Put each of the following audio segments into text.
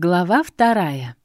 Глава вторая.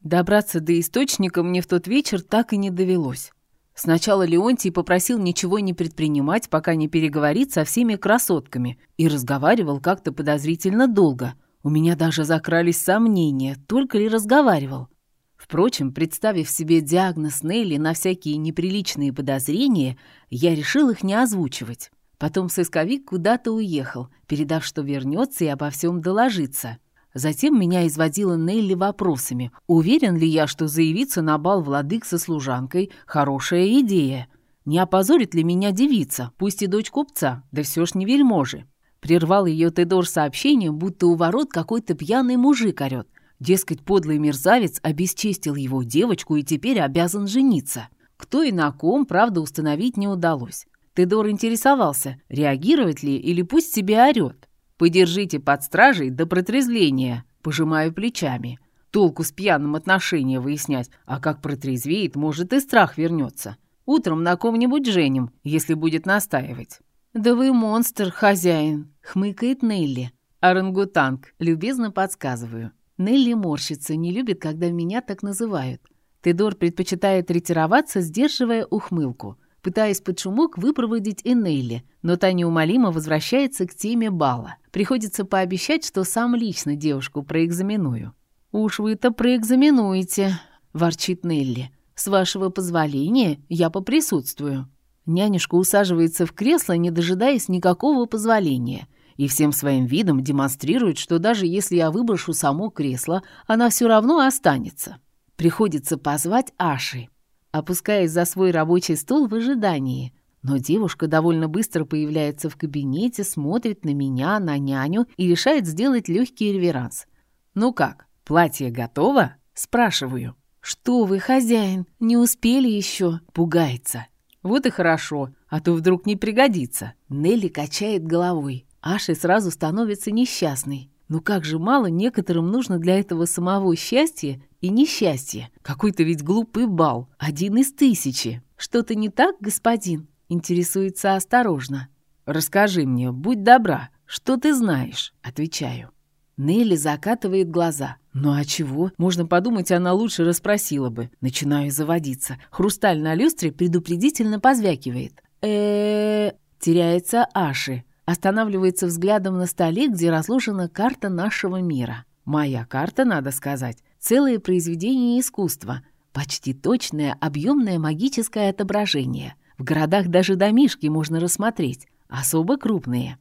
Добраться до источника мне в тот вечер так и не довелось. Сначала Леонтий попросил ничего не предпринимать, пока не переговорит со всеми красотками, и разговаривал как-то подозрительно долго. У меня даже закрались сомнения, только ли разговаривал. Впрочем, представив себе диагноз Нелли на всякие неприличные подозрения, я решил их не озвучивать. Потом сысковик куда-то уехал, передав, что вернется и обо всем доложится. Затем меня изводила Нелли вопросами. Уверен ли я, что заявиться на бал владык со служанкой – хорошая идея? Не опозорит ли меня девица, пусть и дочь купца, да все ж не вельможи? Прервал ее Тедор сообщением, будто у ворот какой-то пьяный мужик орет. Дескать, подлый мерзавец обесчестил его девочку и теперь обязан жениться. Кто и на ком, правда, установить не удалось. Тедор интересовался, реагировать ли или пусть себе орет. Подержите под стражей до протрезвления. Пожимаю плечами. Толку с пьяным отношения выяснять, а как протрезвеет, может и страх вернется. Утром на ком-нибудь женим, если будет настаивать. «Да вы монстр, хозяин!» — хмыкает Нелли. «Орангутанг», — любезно подсказываю. Нелли морщится, не любит, когда меня так называют. Тедор предпочитает ретироваться, сдерживая ухмылку, пытаясь под шумок выпроводить и Нелли, но та неумолимо возвращается к теме бала. Приходится пообещать, что сам лично девушку проэкзаменую. «Уж вы-то проэкзаменуете», — ворчит Нелли. «С вашего позволения я поприсутствую». Нянюшка усаживается в кресло, не дожидаясь никакого позволения, и всем своим видом демонстрирует, что даже если я выброшу само кресло, она все равно останется. Приходится позвать Аши, опускаясь за свой рабочий стол в ожидании. Но девушка довольно быстро появляется в кабинете, смотрит на меня, на няню и решает сделать легкий реверанс. «Ну как, платье готово?» – спрашиваю. «Что вы, хозяин, не успели еще?» – пугается. «Вот и хорошо, а то вдруг не пригодится». Нелли качает головой. Аши сразу становится несчастной. Ну как же мало некоторым нужно для этого самого счастья и несчастья. Какой-то ведь глупый бал, один из тысячи. Что-то не так, господин? Интересуется осторожно. «Расскажи мне, будь добра, что ты знаешь?» Отвечаю. Нелли закатывает глаза. «Ну а чего? Можно подумать, она лучше расспросила бы». Начинаю заводиться. Хрусталь на люстре предупредительно позвякивает. э Теряется Аши. Останавливается взглядом на столе, где разложена карта нашего мира. Моя карта, надо сказать, целое произведение искусства. Почти точное, объемное магическое отображение – в городах даже домишки можно рассмотреть, особо крупные.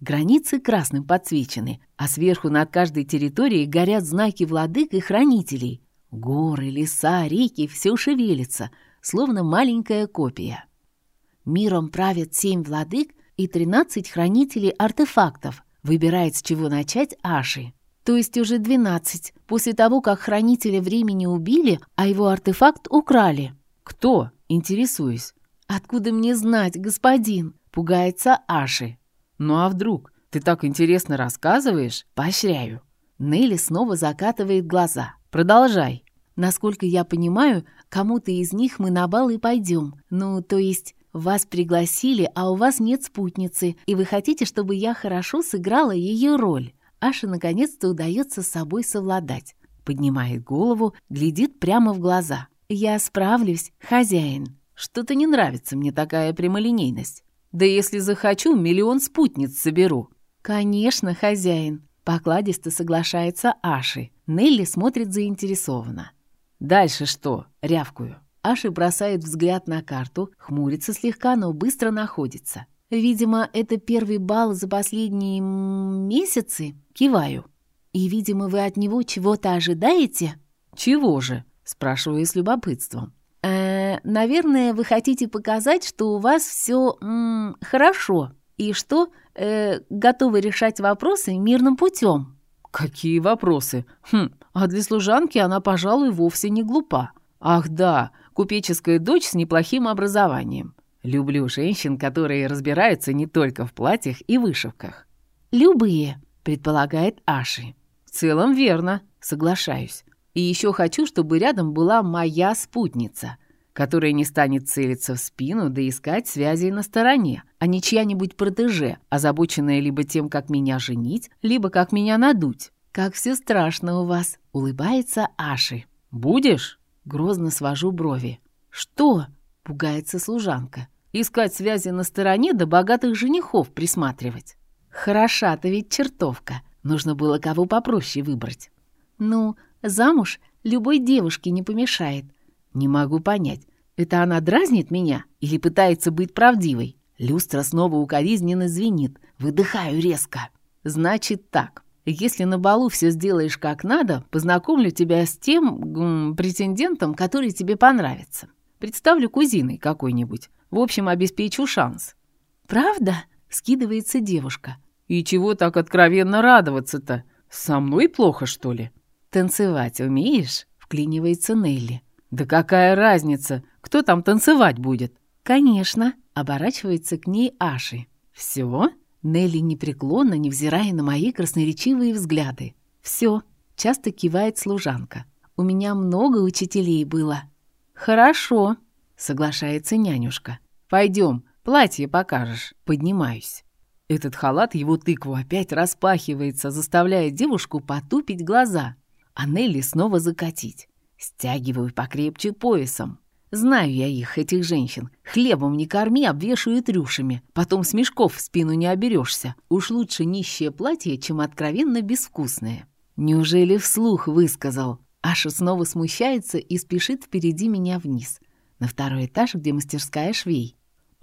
Границы красным подсвечены, а сверху над каждой территорией горят знаки владык и хранителей. Горы, леса, реки — все шевелится, словно маленькая копия. Миром правят семь владык и тринадцать хранителей артефактов, выбирает, с чего начать Аши. То есть уже двенадцать, после того, как хранителя времени убили, а его артефакт украли. Кто? Интересуюсь. «Откуда мне знать, господин?» — пугается Аши. «Ну а вдруг? Ты так интересно рассказываешь? Поощряю». Нелли снова закатывает глаза. «Продолжай». «Насколько я понимаю, кому-то из них мы на бал и пойдем. Ну, то есть, вас пригласили, а у вас нет спутницы, и вы хотите, чтобы я хорошо сыграла ее роль». Аше наконец-то удается с собой совладать. Поднимает голову, глядит прямо в глаза. «Я справлюсь, хозяин». Что-то не нравится мне такая прямолинейность. Да если захочу, миллион спутниц соберу». «Конечно, хозяин», — покладисто соглашается Аши. Нелли смотрит заинтересованно. «Дальше что?» — рявкую. Аши бросает взгляд на карту, хмурится слегка, но быстро находится. «Видимо, это первый бал за последние месяцы?» Киваю. «И, видимо, вы от него чего-то ожидаете?» «Чего же?» — спрашиваю с любопытством. Э, наверное, вы хотите показать, что у вас все хорошо и что э, готовы решать вопросы мирным путем. Какие вопросы? Хм, а для служанки она, пожалуй, вовсе не глупа. Ах да, купеческая дочь с неплохим образованием. Люблю женщин, которые разбираются не только в платьях и вышивках. Любые, предполагает Аши. В целом верно, соглашаюсь. И еще хочу, чтобы рядом была моя спутница, которая не станет целиться в спину да искать связей на стороне, а не чья-нибудь протеже, озабоченная либо тем, как меня женить, либо как меня надуть. как все страшно у вас!» — улыбается Аши. «Будешь?» — грозно свожу брови. «Что?» — пугается служанка. «Искать связи на стороне да богатых женихов присматривать». «Хороша-то ведь чертовка. Нужно было кого попроще выбрать». «Ну, замуж любой девушке не помешает». «Не могу понять, это она дразнит меня или пытается быть правдивой?» Люстра снова укоризненно звенит. Выдыхаю резко. «Значит так. Если на балу все сделаешь как надо, познакомлю тебя с тем м, претендентом, который тебе понравится. Представлю кузиной какой-нибудь. В общем, обеспечу шанс». «Правда?» — скидывается девушка. «И чего так откровенно радоваться-то? Со мной плохо, что ли?» «Танцевать умеешь?» — вклинивается Нелли. «Да какая разница? Кто там танцевать будет?» «Конечно», — оборачивается к ней Аши. «Все?» Нелли непреклонно, невзирая на мои красноречивые взгляды. «Все», — часто кивает служанка. «У меня много учителей было». «Хорошо», — соглашается нянюшка. «Пойдем, платье покажешь». Поднимаюсь. Этот халат его тыкву опять распахивается, заставляя девушку потупить глаза, а Нелли снова закатить. Стягиваю покрепче поясом. Знаю я их, этих женщин. Хлебом не корми, обвешают рюшами. Потом с мешков в спину не оберешься. Уж лучше нищее платье, чем откровенно безвкусное. Неужели вслух высказал? Аша снова смущается и спешит впереди меня вниз. На второй этаж, где мастерская швей.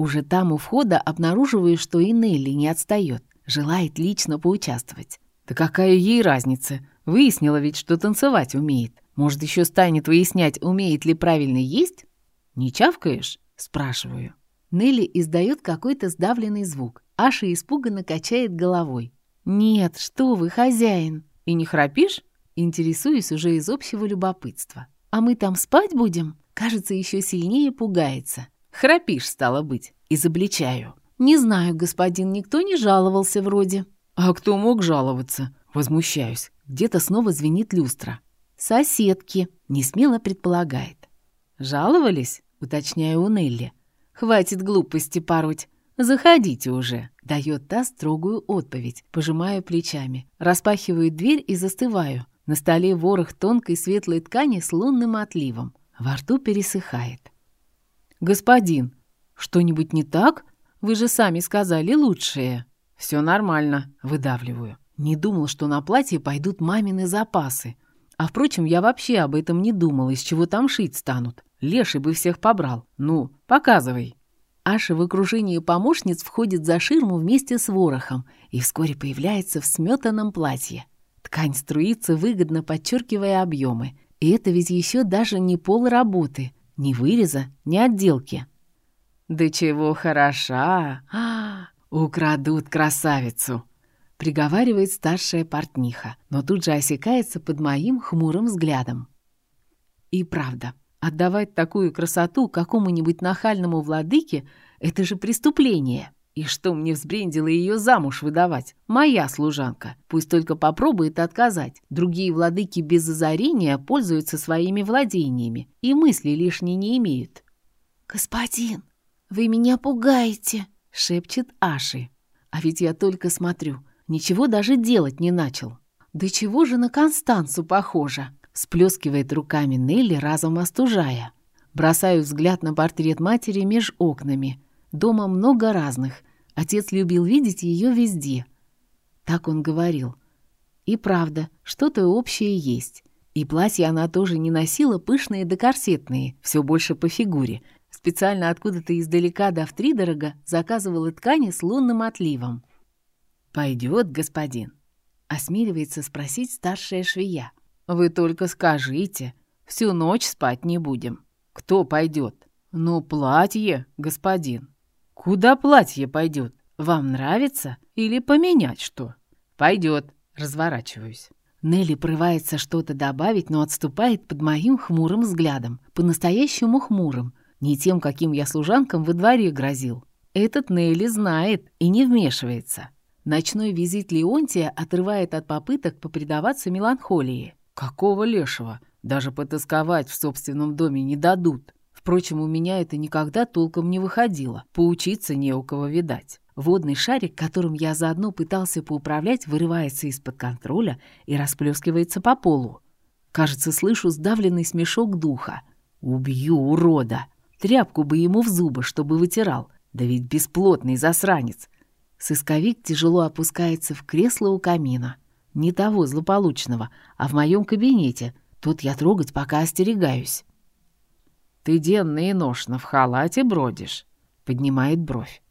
Уже там у входа обнаруживаю, что и Нелли не отстает. Желает лично поучаствовать. Да какая ей разница? Выяснила ведь, что танцевать умеет. Может, еще станет выяснять, умеет ли правильно есть? «Не чавкаешь?» — спрашиваю. Нелли издает какой-то сдавленный звук. Аша испуганно качает головой. «Нет, что вы, хозяин!» «И не храпишь?» Интересуюсь уже из общего любопытства. «А мы там спать будем?» Кажется, еще сильнее пугается. «Храпишь, стало быть!» Изобличаю. «Не знаю, господин, никто не жаловался вроде». «А кто мог жаловаться?» Возмущаюсь. Где-то снова звенит люстра. «Соседки», — несмело предполагает. «Жаловались?» — уточняю у Нелли. «Хватит глупости пороть. Заходите уже», — дает та строгую отповедь. Пожимаю плечами, распахиваю дверь и застываю. На столе ворох тонкой светлой ткани с лунным отливом. Во рту пересыхает. «Господин, что-нибудь не так? Вы же сами сказали лучшее». «Все нормально», — выдавливаю. Не думал, что на платье пойдут мамины запасы. А впрочем, я вообще об этом не думал, из чего там шить станут. Леший бы всех побрал. Ну, показывай». Аша в окружении помощниц входит за ширму вместе с ворохом и вскоре появляется в сметанном платье. Ткань струится, выгодно подчеркивая объемы. И это ведь еще даже не пол работы, ни выреза, ни отделки. «Да чего хороша! А, украдут красавицу!» приговаривает старшая портниха, но тут же осекается под моим хмурым взглядом. И правда, Отдавать такую красоту какому-нибудь нахальному владыке — это же преступление. И что мне взбрендило ее замуж выдавать? Моя служанка. Пусть только попробует отказать. Другие владыки без озарения пользуются своими владениями и мысли лишней не имеют. «Господин, вы меня пугаете!» — шепчет Аши. А ведь я только смотрю, ничего даже делать не начал. Да чего же на Констанцу похоже? Сплескивает руками Нелли, разом остужая. Бросаю взгляд на портрет матери меж окнами. Дома много разных. Отец любил видеть ее везде. Так он говорил. И правда, что-то общее есть. И платья она тоже не носила пышные да корсетные, все больше по фигуре. Специально откуда-то издалека до втридорога заказывала ткани с лунным отливом. «Пойдет, господин?» — осмеливается спросить старшая швея. Вы только скажите, всю ночь спать не будем. Кто пойдет? Ну, платье, господин. Куда платье пойдет? Вам нравится? Или поменять что? Пойдет. Разворачиваюсь. Нелли прорывается что-то добавить, но отступает под моим хмурым взглядом. По-настоящему хмурым. Не тем, каким я служанкам во дворе грозил. Этот Нелли знает и не вмешивается. Ночной визит Леонтия отрывает от попыток попредаваться меланхолии. Какого лешего? Даже потасковать в собственном доме не дадут. Впрочем, у меня это никогда толком не выходило. Поучиться не у кого видать. Водный шарик, которым я заодно пытался поуправлять, вырывается из-под контроля и расплескивается по полу. Кажется, слышу сдавленный смешок духа. «Убью, урода! Тряпку бы ему в зубы, чтобы вытирал. Да ведь бесплотный засранец!» Сысковик тяжело опускается в кресло у камина. Не того злополучного, а в моем кабинете. Тут я трогать пока остерегаюсь. «Ты денно и ношно в халате бродишь», — поднимает бровь.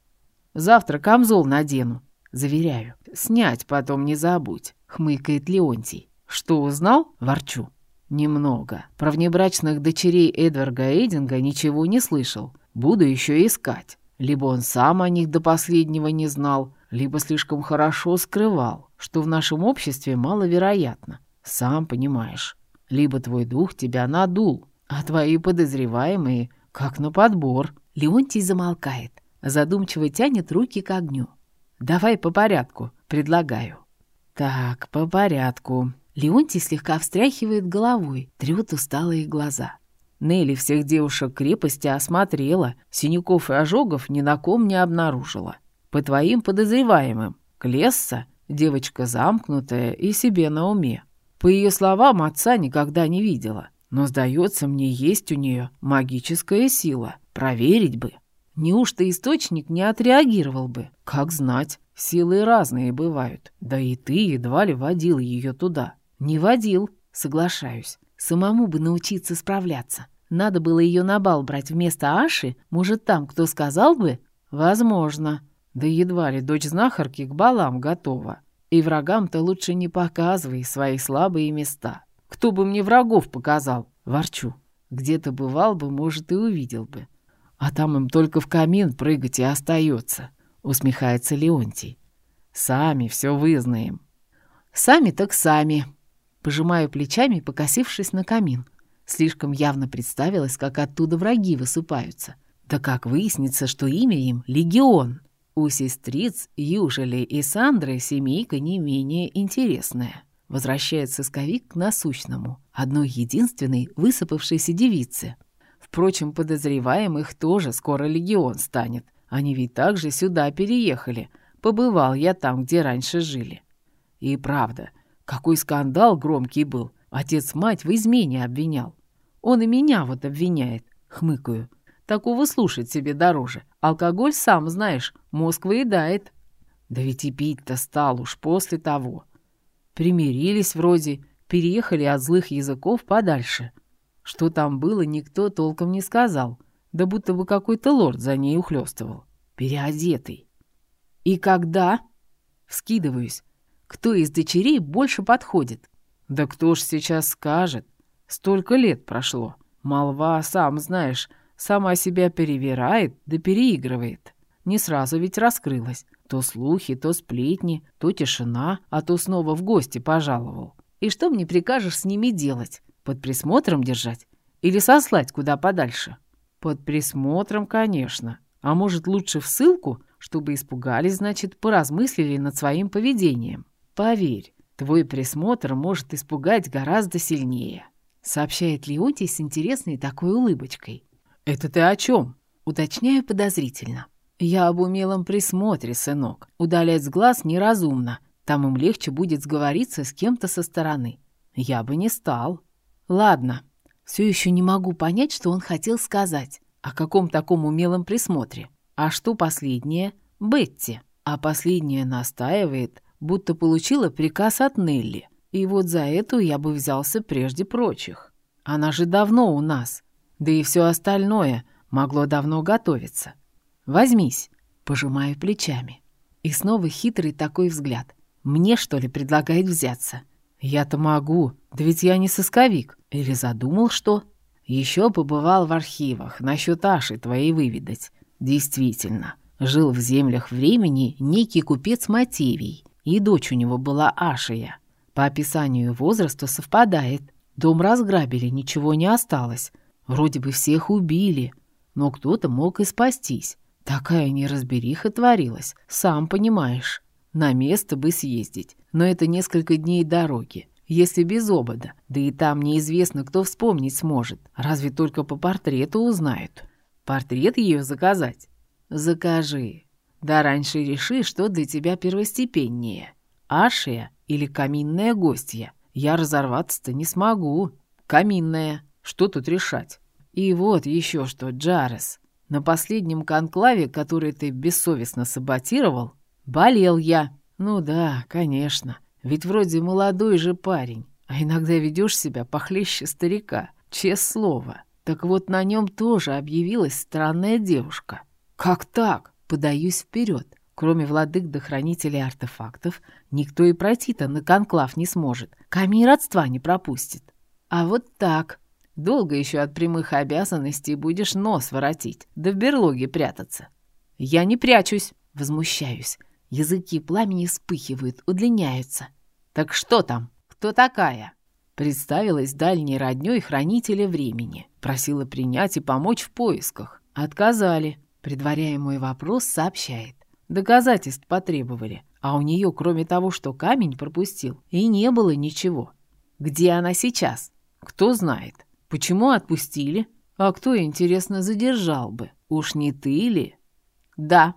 «Завтра камзол надену», — заверяю. «Снять потом не забудь», — хмыкает Леонтий. «Что узнал?» — ворчу. «Немного. Про внебрачных дочерей Эдварга Эйдинга ничего не слышал. Буду еще искать. Либо он сам о них до последнего не знал, либо слишком хорошо скрывал, что в нашем обществе маловероятно. Сам понимаешь. Либо твой дух тебя надул, а твои подозреваемые как на подбор». Леонтий замолкает, задумчиво тянет руки к огню. «Давай по порядку», — предлагаю. «Так, по порядку». Леонтий слегка встряхивает головой, трёт усталые глаза. Нелли всех девушек крепости осмотрела, синяков и ожогов ни на ком не обнаружила. По твоим подозреваемым, Клесса — девочка замкнутая и себе на уме. По ее словам, отца никогда не видела. Но, сдается мне, есть у нее магическая сила. Проверить бы. Неужто источник не отреагировал бы? Как знать, силы разные бывают. Да и ты едва ли водил ее туда. Не водил, соглашаюсь. Самому бы научиться справляться. Надо было ее на бал брать вместо Аши. Может, там кто сказал бы? Возможно. Да едва ли дочь знахарки к балам готова. И врагам-то лучше не показывай свои слабые места. Кто бы мне врагов показал? Ворчу. Где-то бывал бы, может, и увидел бы. А там им только в камин прыгать и остается, усмехается Леонтий. Сами все вызнаем. Сами так сами. Пожимаю плечами, покосившись на камин. Слишком явно представилось, как оттуда враги высыпаются. Да как выяснится, что имя им — Легион. У сестриц Южели и Сандры семейка не менее интересная. Возвращается сковик к насущному, одной единственной высыпавшейся девице. Впрочем, подозреваемых тоже скоро легион станет. Они ведь также сюда переехали. Побывал я там, где раньше жили. И правда, какой скандал громкий был. Отец мать в измене обвинял. Он и меня вот обвиняет, хмыкаю. Такого слушать себе дороже. Алкоголь, сам знаешь, мозг выедает. Да ведь и пить-то стал уж после того. Примирились вроде, переехали от злых языков подальше. Что там было, никто толком не сказал. Да будто бы какой-то лорд за ней ухлёстывал. Переодетый. И когда? Вскидываюсь. Кто из дочерей больше подходит? Да кто ж сейчас скажет? Столько лет прошло. Молва, сам знаешь, Сама себя перевирает да переигрывает. Не сразу ведь раскрылась. То слухи, то сплетни, то тишина, а то снова в гости пожаловал. И что мне прикажешь с ними делать? Под присмотром держать? Или сослать куда подальше? Под присмотром, конечно. А может, лучше в ссылку, чтобы испугались, значит, поразмыслили над своим поведением. Поверь, твой присмотр может испугать гораздо сильнее, сообщает Леонтий с интересной такой улыбочкой. «Это ты о чем?» Уточняю подозрительно. «Я об умелом присмотре, сынок. Удалять с глаз неразумно. Там им легче будет сговориться с кем-то со стороны. Я бы не стал». «Ладно. Все еще не могу понять, что он хотел сказать. О каком таком умелом присмотре? А что последнее? Бетти. А последняя настаивает, будто получила приказ от Нелли. И вот за эту я бы взялся прежде прочих. Она же давно у нас. Да и все остальное могло давно готовиться. Возьмись, пожимаю плечами. И снова хитрый такой взгляд. Мне, что ли, предлагает взяться? Я-то могу, да ведь я не сысковик. Или задумал, что? Еще побывал в архивах, насчет Аши твоей выведать. Действительно, жил в землях времени некий купец Матевий, и дочь у него была Ашия. По описанию возраста совпадает. Дом разграбили, ничего не осталось. Вроде бы всех убили, но кто-то мог и спастись. Такая неразбериха творилась, сам понимаешь. На место бы съездить, но это несколько дней дороги, если без обода. Да и там неизвестно, кто вспомнить сможет. Разве только по портрету узнают. Портрет ее заказать? Закажи. Да раньше реши, что для тебя первостепеннее. Ашия или каминная гостья. Я разорваться-то не смогу. Каминная. Что тут решать? И вот еще что, Джарес. На последнем конклаве, который ты бессовестно саботировал, болел я. Ну да, конечно. Ведь вроде молодой же парень, а иногда ведешь себя похлеще старика. Честное слово. Так вот на нем тоже объявилась странная девушка. Как так? Подаюсь вперед. Кроме владык да хранителей артефактов, никто и пройти-то на конклав не сможет. Камень родства не пропустит. А вот так. Долго еще от прямых обязанностей будешь нос воротить, да в берлоге прятаться. Я не прячусь, возмущаюсь. Языки пламени вспыхивают, удлиняются. Так что там? Кто такая? Представилась дальней роднёй хранителя времени. Просила принять и помочь в поисках. Отказали. Предваряя мой вопрос, сообщает. Доказательств потребовали. А у нее, кроме того, что камень пропустил, и не было ничего. Где она сейчас? Кто знает. Почему отпустили? А кто, интересно, задержал бы? Уж не ты ли? Да.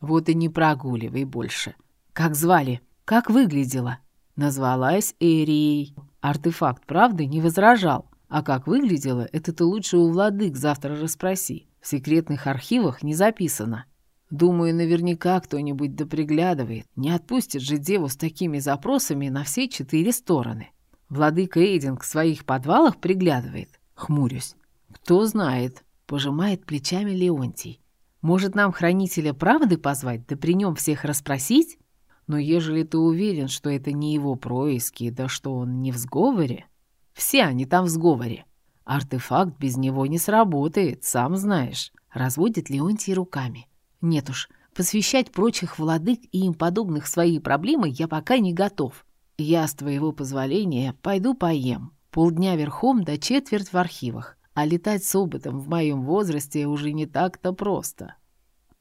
Вот и не прогуливай больше. Как звали? Как выглядела? Назвалась Эрией. Артефакт, правда, не возражал. А как выглядела, это ты лучше у владык завтра расспроси. В секретных архивах не записано. Думаю, наверняка кто-нибудь да приглядывает. Не отпустит же деву с такими запросами на все четыре стороны. Владыка Эйдинг в своих подвалах приглядывает. Хмурюсь. Кто знает, пожимает плечами Леонтий. Может, нам хранителя правды позвать, да при нем всех расспросить? Но ежели ты уверен, что это не его происки, да что он не в сговоре... Все они там в сговоре. Артефакт без него не сработает, сам знаешь. Разводит Леонтий руками. Нет уж, посвящать прочих владык и им подобных свои проблемы я пока не готов. Я, с твоего позволения, пойду поем. Полдня верхом до четверть в архивах. А летать с опытом в моем возрасте уже не так-то просто.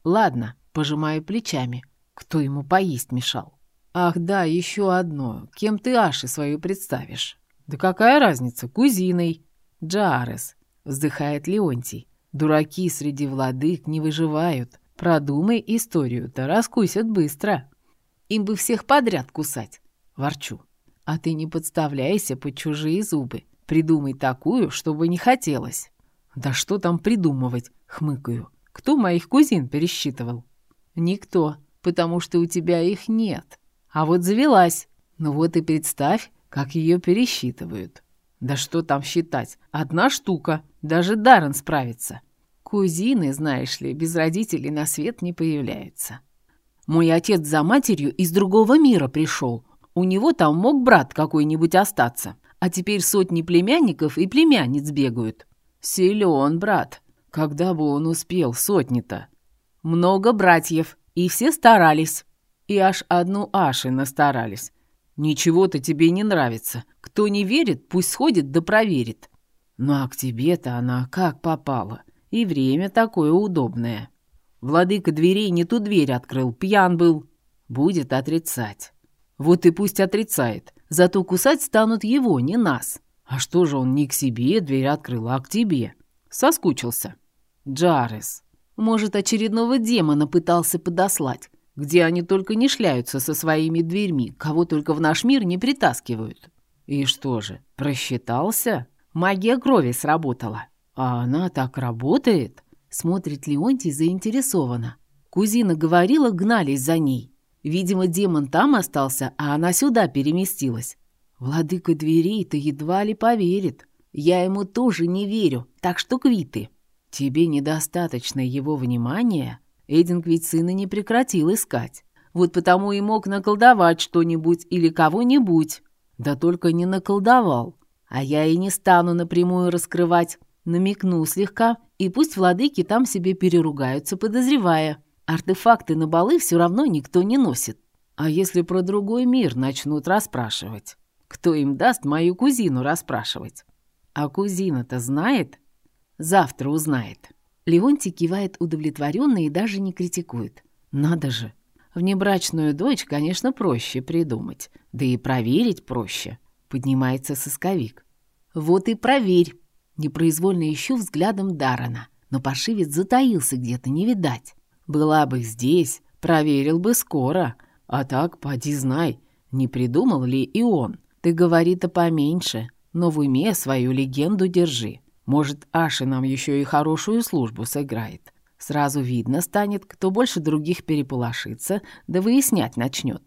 Ладно, пожимаю плечами. Кто ему поесть мешал? Ах да, еще одно. Кем ты Аши свою представишь? Да какая разница, кузиной. Джарес, вздыхает Леонтий. Дураки среди владык не выживают. Продумай историю-то, раскусят быстро. Им бы всех подряд кусать. Ворчу. А ты не подставляйся под чужие зубы. Придумай такую, чтобы не хотелось. Да что там придумывать, хмыкаю. Кто моих кузин пересчитывал? Никто, потому что у тебя их нет. А вот завелась. Ну вот и представь, как ее пересчитывают. Да что там считать? Одна штука. Даже Даррен справится. Кузины, знаешь ли, без родителей на свет не появляются. Мой отец за матерью из другого мира пришел. У него там мог брат какой-нибудь остаться. А теперь сотни племянников и племянниц бегают. Силен брат. Когда бы он успел, сотни-то? Много братьев, и все старались. И аж одну Аши настарались. Ничего-то тебе не нравится. Кто не верит, пусть сходит да проверит. Ну а к тебе-то она как попала. И время такое удобное. Владыка дверей не ту дверь открыл, пьян был. Будет отрицать. Вот и пусть отрицает. Зато кусать станут его, не нас. А что же он не к себе дверь открыл, а к тебе? Соскучился. Джарес. Может, очередного демона пытался подослать, где они только не шляются со своими дверьми, кого только в наш мир не притаскивают. И что же, просчитался? Магия крови сработала. А она так работает? Смотрит Леонтий заинтересованно. Кузина говорила, гнались за ней. Видимо, демон там остался, а она сюда переместилась. Владыка дверей-то едва ли поверит. Я ему тоже не верю, так что квиты. Тебе недостаточно его внимания? Эдинг ведь сына не прекратил искать. Вот потому и мог наколдовать что-нибудь или кого-нибудь. Да только не наколдовал. А я и не стану напрямую раскрывать. Намекну слегка, и пусть владыки там себе переругаются, подозревая. Артефакты на балы все равно никто не носит. А если про другой мир начнут расспрашивать? Кто им даст мою кузину расспрашивать? А кузина-то знает? Завтра узнает. Леонтий кивает удовлетворенно и даже не критикует. Надо же. Внебрачную дочь, конечно, проще придумать. Да и проверить проще. Поднимается сосковик. Вот и проверь. Непроизвольно ищу взглядом Дарана. Но паршивец затаился где-то, не видать. Была бы здесь, Проверил бы скоро. А так, поди знай, не придумал ли и он. Ты, говорит, а поменьше, но в уме свою легенду держи. Может, Аша нам еще и хорошую службу сыграет. Сразу видно станет, кто больше других переполошится, да выяснять начнет.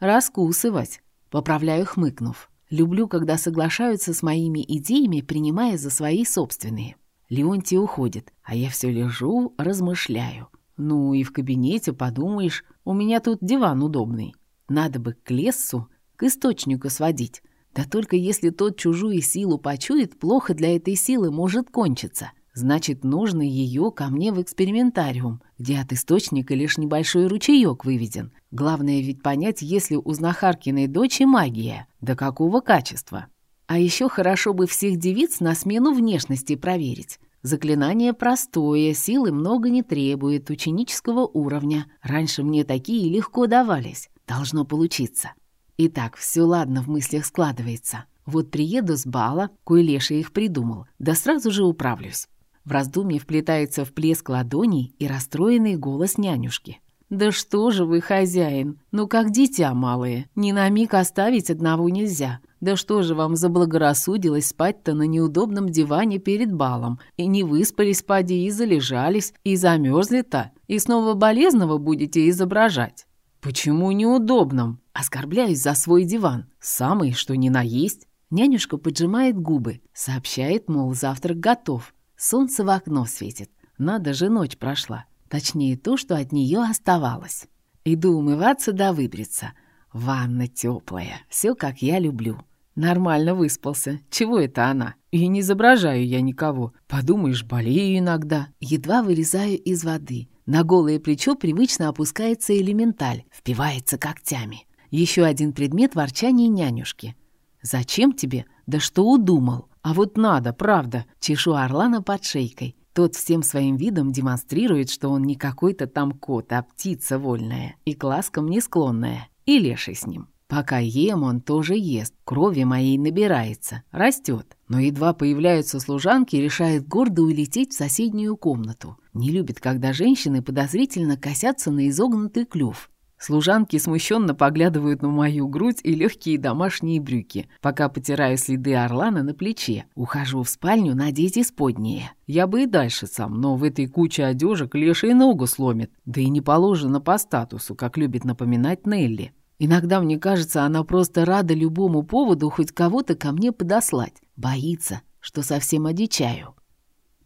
Раскусывать, поправляю, хмыкнув. Люблю, когда соглашаются с моими идеями, принимая за свои собственные. Леонтий уходит, а я все лежу, размышляю. Ну и в кабинете, подумаешь, у меня тут диван удобный. Надо бы к лесу, к источнику сводить. Да только если тот чужую силу почует, плохо для этой силы может кончиться. Значит, нужно ее ко мне в экспериментариум, где от источника лишь небольшой ручеек выведен. Главное ведь понять, если у знахаркиной дочи магия, до какого качества. А еще хорошо бы всех девиц на смену внешности проверить. Заклинание простое, силы много не требует, ученического уровня. Раньше мне такие легко давались. Должно получиться. Итак, все ладно в мыслях складывается. Вот приеду с бала, кой Леша их придумал, да сразу же управлюсь. В раздумье вплетается в плеск ладоней и расстроенный голос нянюшки. «Да что же вы, хозяин? Ну, как дитя малое. Ни на миг оставить одного нельзя. Да что же вам заблагорассудилось спать-то на неудобном диване перед балом? И не выспались, поди, и залежались, и замерзли-то, и снова болезного будете изображать». «Почему неудобным?» Оскорбляюсь за свой диван. Самый, что ни на есть. Нянюшка поджимает губы, сообщает, мол, завтрак готов. Солнце в окно светит. Надо же, ночь прошла. Точнее, то, что от нее оставалось. Иду умываться да выбриться. Ванна теплая, все как я люблю. Нормально выспался. Чего это она? И не изображаю я никого. Подумаешь, болею иногда. Едва вылезаю из воды. На голое плечо привычно опускается элементаль, впивается когтями. Еще один предмет ворчания нянюшки. «Зачем тебе? Да что удумал? А вот надо, правда!» Чешу Орлана под шейкой. Тот всем своим видом демонстрирует, что он не какой-то там кот, а птица вольная и к ласкам не склонная. И леший с ним. Пока ем, он тоже ест, крови моей набирается, растет. Но едва появляются служанки, решает гордо улететь в соседнюю комнату. Не любит, когда женщины подозрительно косятся на изогнутый клюв. Служанки смущенно поглядывают на мою грудь и легкие домашние брюки, пока потираю следы орлана на плече. Ухожу в спальню надеть исподнее. Я бы и дальше сам, но в этой куче одежек леший ногу сломит. Да и не положено по статусу, как любит напоминать Нелли. Иногда мне кажется, она просто рада любому поводу хоть кого-то ко мне подослать. Боится, что совсем одичаю.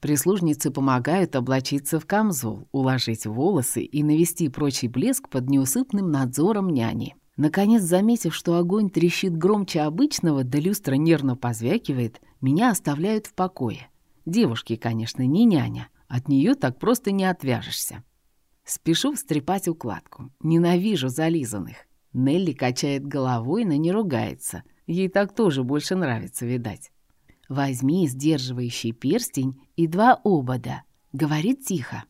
Прислужницы помогают облачиться в камзол, уложить волосы и навести прочий блеск под неусыпным надзором няни. Наконец, заметив, что огонь трещит громче обычного, да люстра нервно позвякивает, меня оставляют в покое. Девушки, конечно, не няня. От нее так просто не отвяжешься. Спешу встрепать укладку. Ненавижу зализанных. Нелли качает головой, но не ругается. Ей так тоже больше нравится, видать. «Возьми сдерживающий перстень и два обода», — говорит тихо.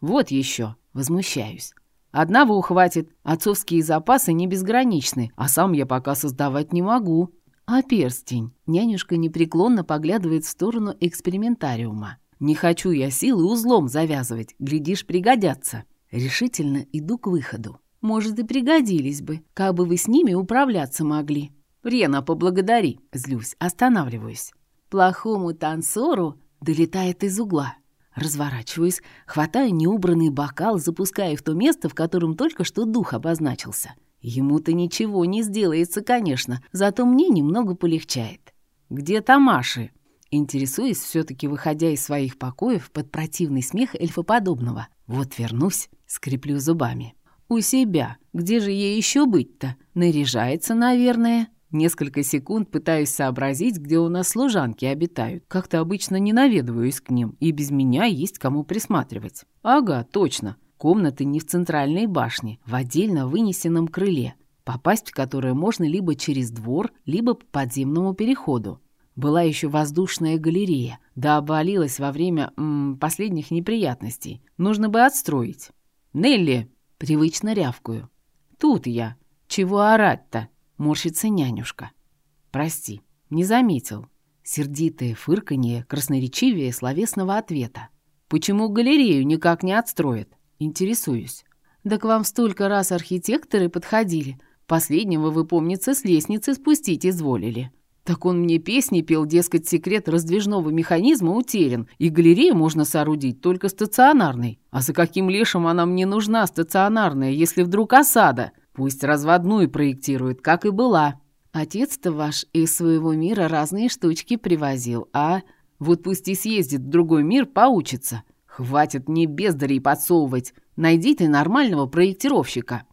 «Вот еще», — возмущаюсь. «Одного хватит, отцовские запасы не безграничны, а сам я пока создавать не могу». «А перстень?» — нянюшка непреклонно поглядывает в сторону экспериментариума. «Не хочу я силы узлом завязывать, глядишь, пригодятся». Решительно иду к выходу. Может, и пригодились бы, как бы вы с ними управляться могли. Рена, поблагодари. Злюсь, останавливаюсь. Плохому танцору долетает из угла. Разворачиваюсь, хватаю неубранный бокал, запуская в то место, в котором только что дух обозначился. Ему-то ничего не сделается, конечно, зато мне немного полегчает. «Где Тамаши?» Интересуюсь, все-таки выходя из своих покоев под противный смех эльфоподобного. «Вот вернусь», — скреплю зубами. «У себя. Где же ей еще быть-то? Наряжается, наверное». Несколько секунд пытаюсь сообразить, где у нас служанки обитают. Как-то обычно не наведываюсь к ним, и без меня есть кому присматривать. Ага, точно. Комнаты не в центральной башне, в отдельно вынесенном крыле, попасть в которое можно либо через двор, либо по подземному переходу. Была еще воздушная галерея, да обвалилась во время м, последних неприятностей. Нужно бы отстроить. «Нелли!» — привычно рявкую. «Тут я. Чего орать-то?» Морщится нянюшка. «Прости, не заметил». Сердитое фырканье красноречивее словесного ответа. «Почему галерею никак не отстроят?» Интересуюсь. Да к вам столько раз архитекторы подходили. Последнего вы, помнится, с лестницы спустить изволили. Так он мне песни пел, дескать, секрет раздвижного механизма утерян, и галерею можно соорудить только стационарной. А за каким лешим она мне нужна, стационарная, если вдруг осада? Пусть разводную проектирует, как и была. Отец-то ваш из своего мира разные штучки привозил, а... Вот пусть и съездит в другой мир, поучится. Хватит мне бездарей подсовывать. Найдите нормального проектировщика.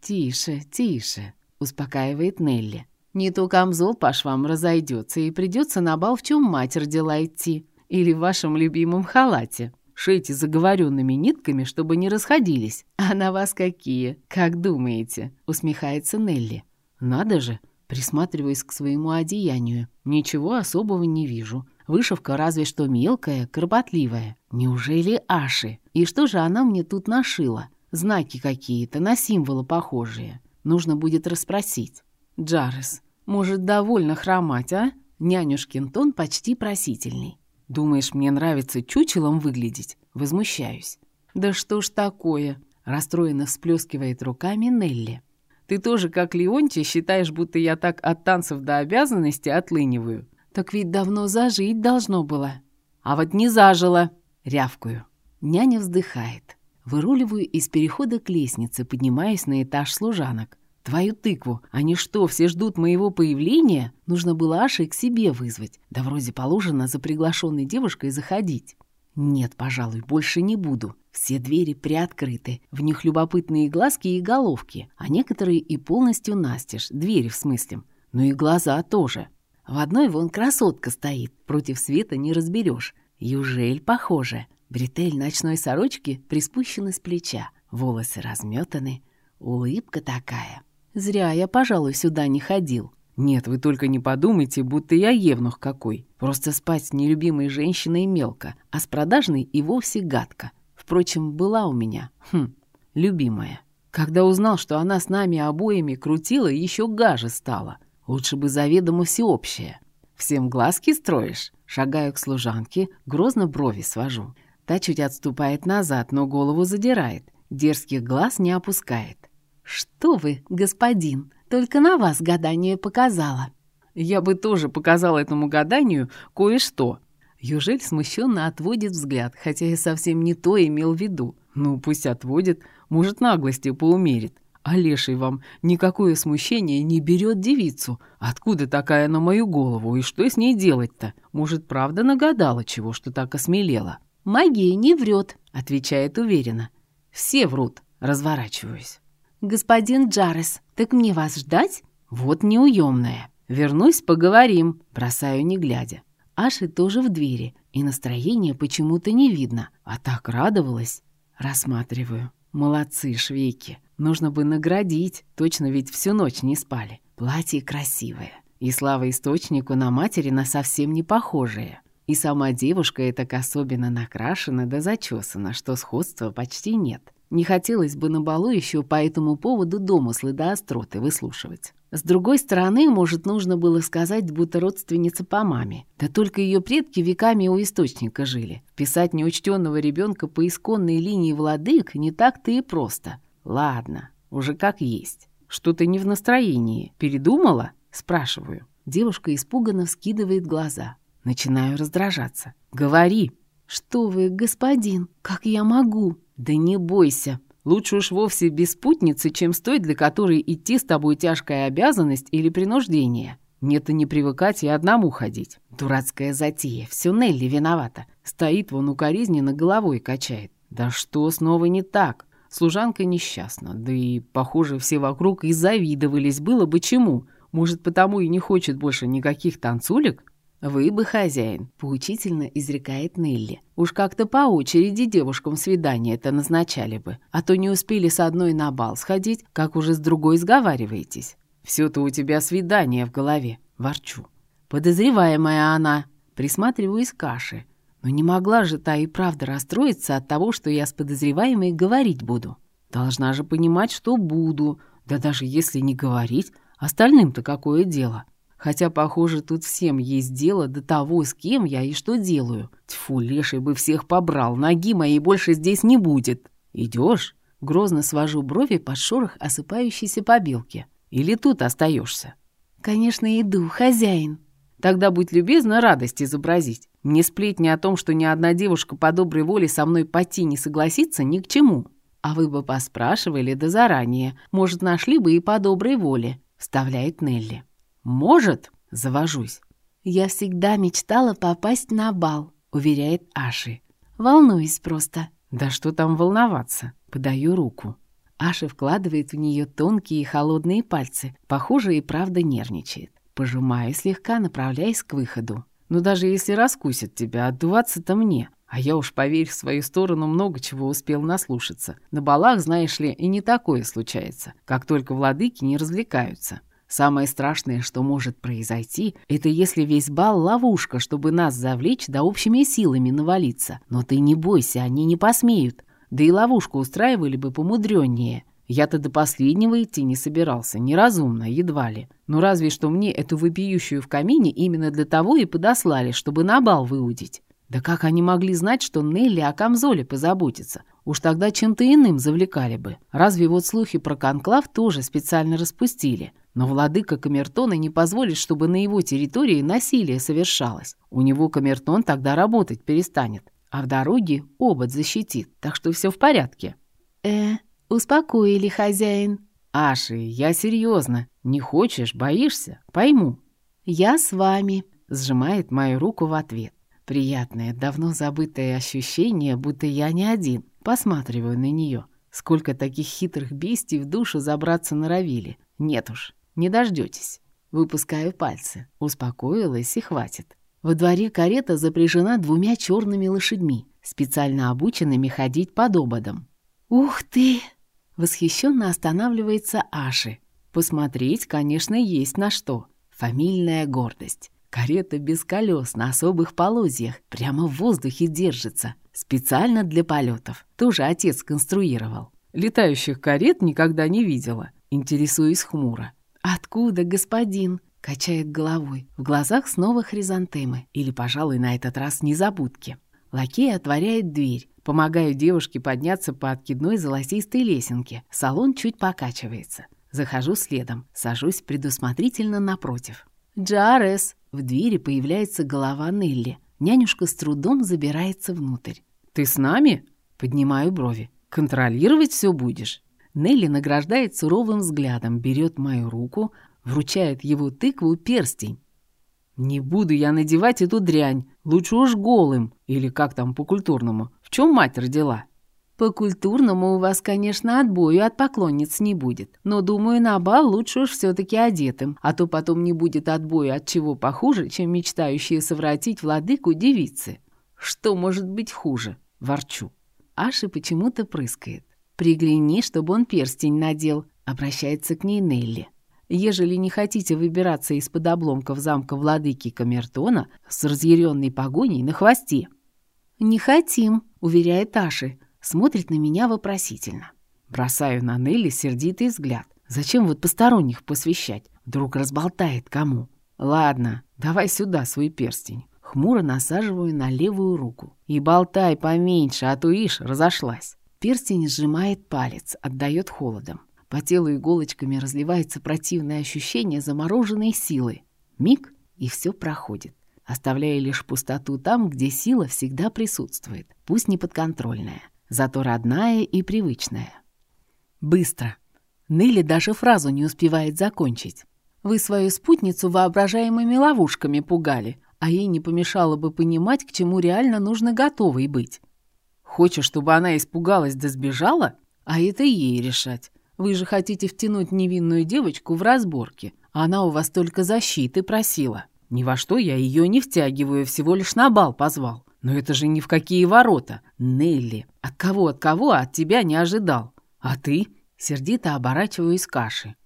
Тише, тише, успокаивает Нелли. Не то камзол по швам разойдется и придется на бал в чем мать родила идти. Или в вашем любимом халате. Шейте заговоренными нитками, чтобы не расходились. А на вас какие? Как думаете? Усмехается Нелли. Надо же, присматриваясь к своему одеянию. Ничего особого не вижу. Вышивка разве что мелкая, кропотливая. Неужели Аши? И что же она мне тут нашила? Знаки какие-то, на символы похожие. Нужно будет расспросить. Джарес, может, довольно хромать, а? Нянюшкин тон почти просительный. Думаешь, мне нравится чучелом выглядеть? Возмущаюсь. Да что ж такое? Расстроенно всплескивает руками Нелли. Ты тоже, как Леонтий, считаешь, будто я так от танцев до обязанностей отлыниваю? Так ведь давно зажить должно было. А вот не зажило. Рявкую. Няня вздыхает. Выруливаю из перехода к лестнице, поднимаясь на этаж служанок. Твою тыкву, они что, все ждут моего появления? Нужно было Аши к себе вызвать. Да вроде положено за приглашенной девушкой заходить. Нет, пожалуй, больше не буду. Все двери приоткрыты, в них любопытные глазки и головки, а некоторые и полностью настежь, двери в смысле. Ну и глаза тоже. В одной вон красотка стоит, против света не разберешь. Южель похоже. Бретель ночной сорочки приспущены с плеча, волосы разметаны, улыбка такая. Зря я, пожалуй, сюда не ходил. Нет, вы только не подумайте, будто я евнух какой. Просто спать с нелюбимой женщиной мелко, а с продажной и вовсе гадко. Впрочем, была у меня, хм, любимая. Когда узнал, что она с нами обоими крутила, еще гаже стало. Лучше бы заведомо всеобщее. Всем глазки строишь? Шагаю к служанке, грозно брови свожу. Та чуть отступает назад, но голову задирает. Дерзких глаз не опускает. «Что вы, господин, только на вас гадание показало». «Я бы тоже показал этому гаданию кое-что». Южель смущенно отводит взгляд, хотя я совсем не то имел в виду. Ну, пусть отводит, может, наглости поумерит. А леший вам никакое смущение не берет девицу. Откуда такая на мою голову, и что с ней делать-то? Может, правда нагадала чего, что так осмелела?» «Магия не врет», — отвечает уверенно. «Все врут», — разворачиваюсь. «Господин Джарес, так мне вас ждать?» «Вот неуемная. Вернусь, поговорим», — бросаю не глядя. Аши тоже в двери, и настроение почему-то не видно, а так радовалась. Рассматриваю. Молодцы, швейки. Нужно бы наградить, точно ведь всю ночь не спали. Платье красивое. И слава источнику на материна совсем не похожее. И сама девушка и так особенно накрашена да зачесана, что сходства почти нет. Не хотелось бы на балу еще по этому поводу домыслы да остроты выслушивать. С другой стороны, может, нужно было сказать, будто родственница по маме. Да только ее предки веками у источника жили. Писать неучтенного ребенка по исконной линии владык не так-то и просто. Ладно, уже как есть. Что-то не в настроении. Передумала? Спрашиваю. Девушка испуганно вскидывает глаза. Начинаю раздражаться. «Говори!» «Что вы, господин, как я могу?» «Да не бойся. Лучше уж вовсе без спутницы, чем с той, для которой идти с тобой тяжкая обязанность или принуждение. Нет и не привыкать и одному ходить. Дурацкая затея. Все Нелли виновата. Стоит вон укоризненно головой качает. Да что снова не так? Служанка несчастна. Да и, похоже, все вокруг и завидовались. Было бы чему. Может, потому и не хочет больше никаких танцулек? «Вы бы хозяин», — поучительно изрекает Нелли. «Уж как-то по очереди девушкам свидание это назначали бы, а то не успели с одной на бал сходить, как уже с другой сговариваетесь. Все-то у тебя свидание в голове», — ворчу. «Подозреваемая она», — присматриваюсь к каше. Но не могла же та и правда расстроиться от того, что я с подозреваемой говорить буду. Должна же понимать, что буду. Да даже если не говорить, остальным-то какое дело?» Хотя, похоже, тут всем есть дело до того, с кем я и что делаю. Тьфу, леший бы всех побрал, ноги моей больше здесь не будет. Идешь? Грозно свожу брови под шорох осыпающейся побелки. Или тут остаешься? «Конечно, иду, хозяин». Тогда будь любезна радость изобразить. Мне сплетни о том, что ни одна девушка по доброй воле со мной пойти не согласится, ни к чему. А вы бы поспрашивали да заранее. Может, нашли бы и по доброй воле», — вставляет Нелли. «Может?» — завожусь. «Я всегда мечтала попасть на бал», — уверяет Аши. «Волнуюсь просто». «Да что там волноваться?» — подаю руку. Аша вкладывает в нее тонкие и холодные пальцы. Похоже, и правда нервничает. Пожимаю слегка, направляясь к выходу. «Ну даже если раскусят тебя, отдуваться-то мне. А я уж, поверь, в свою сторону много чего успел наслушаться. На балах, знаешь ли, и не такое случается, как только владыки не развлекаются. Самое страшное, что может произойти, это если весь бал — ловушка, чтобы нас завлечь да общими силами навалиться. Но ты не бойся, они не посмеют. Да и ловушку устраивали бы помудреннее. Я-то до последнего идти не собирался, неразумно, едва ли. Но разве что мне эту вопиющую в камине именно для того и подослали, чтобы на бал выудить. Да как они могли знать, что Нелли о камзоле позаботится? Уж тогда чем-то иным завлекали бы. Разве вот слухи про конклав тоже специально распустили? Но владыка Камертона не позволит, чтобы на его территории насилие совершалось. У него Камертон тогда работать перестанет. А в дороге обод защитит, так что все в порядке. Э, успокоили, хозяин. Аши, я серьезно. Не хочешь, боишься? Пойму. Я с вами. Сжимает мою руку в ответ. Приятное, давно забытое ощущение, будто я не один. Посматриваю на нее. Сколько таких хитрых бестий в душу забраться норовили. Нет уж, не дождетесь. Выпускаю пальцы. Успокоилась и хватит. Во дворе карета запряжена двумя черными лошадьми, специально обученными ходить под ободом. «Ух ты!» Восхищенно останавливается Аши. Посмотреть, конечно, есть на что. Фамильная гордость. Карета без колес на особых полозьях, прямо в воздухе держится. Специально для полетов. Тоже отец конструировал. Летающих карет никогда не видела. Интересуюсь хмуро. «Откуда, господин?» — качает головой. В глазах снова хризантемы. Или, пожалуй, на этот раз незабудки. Лакей отворяет дверь. Помогаю девушке подняться по откидной золотистой лесенке. Салон чуть покачивается. Захожу следом. Сажусь предусмотрительно напротив. «Джарес!» В двери появляется голова Нелли. Нянюшка с трудом забирается внутрь. «Ты с нами?» Поднимаю брови. «Контролировать все будешь?» Нелли награждает суровым взглядом, берет мою руку, вручает его тыкву перстень. «Не буду я надевать эту дрянь. Лучше уж голым. Или как там по-культурному. В чем мать родила?» По-культурному у вас, конечно, отбою от поклонниц не будет, но, думаю, на бал лучше уж все-таки одетым, а то потом не будет отбоя от чего похуже, чем мечтающие совратить владыку девицы. Что может быть хуже? Ворчу. Аши почему-то прыскает. Пригляни, чтобы он перстень надел, обращается к ней Нелли. Ежели не хотите выбираться из-под обломков замка владыки Камертона с разъяренной погоней на хвосте. «Не хотим», — уверяет Аши, Смотрит на меня вопросительно. Бросаю на Нелли сердитый взгляд. Зачем вот посторонних посвящать? Вдруг разболтает кому? Ладно, давай сюда свой перстень. Хмуро насаживаю на левую руку. И болтай поменьше, а то ишь, разошлась. Перстень сжимает палец, отдает холодом. По телу иголочками разливается противное ощущение замороженной силы. Миг, и все проходит, оставляя лишь пустоту там, где сила всегда присутствует, пусть не подконтрольная зато родная и привычная. Быстро. Нелли даже фразу не успевает закончить. Вы свою спутницу воображаемыми ловушками пугали, а ей не помешало бы понимать, к чему реально нужно готовой быть. Хочешь, чтобы она испугалась да сбежала? А это ей решать. Вы же хотите втянуть невинную девочку в разборки. Она у вас только защиты просила. Ни во что я ее не втягиваю, всего лишь на бал позвал. Но это же ни в какие ворота. Нелли, от кого, от кого, а от тебя не ожидал. А ты? Сердито оборачиваюсь каши.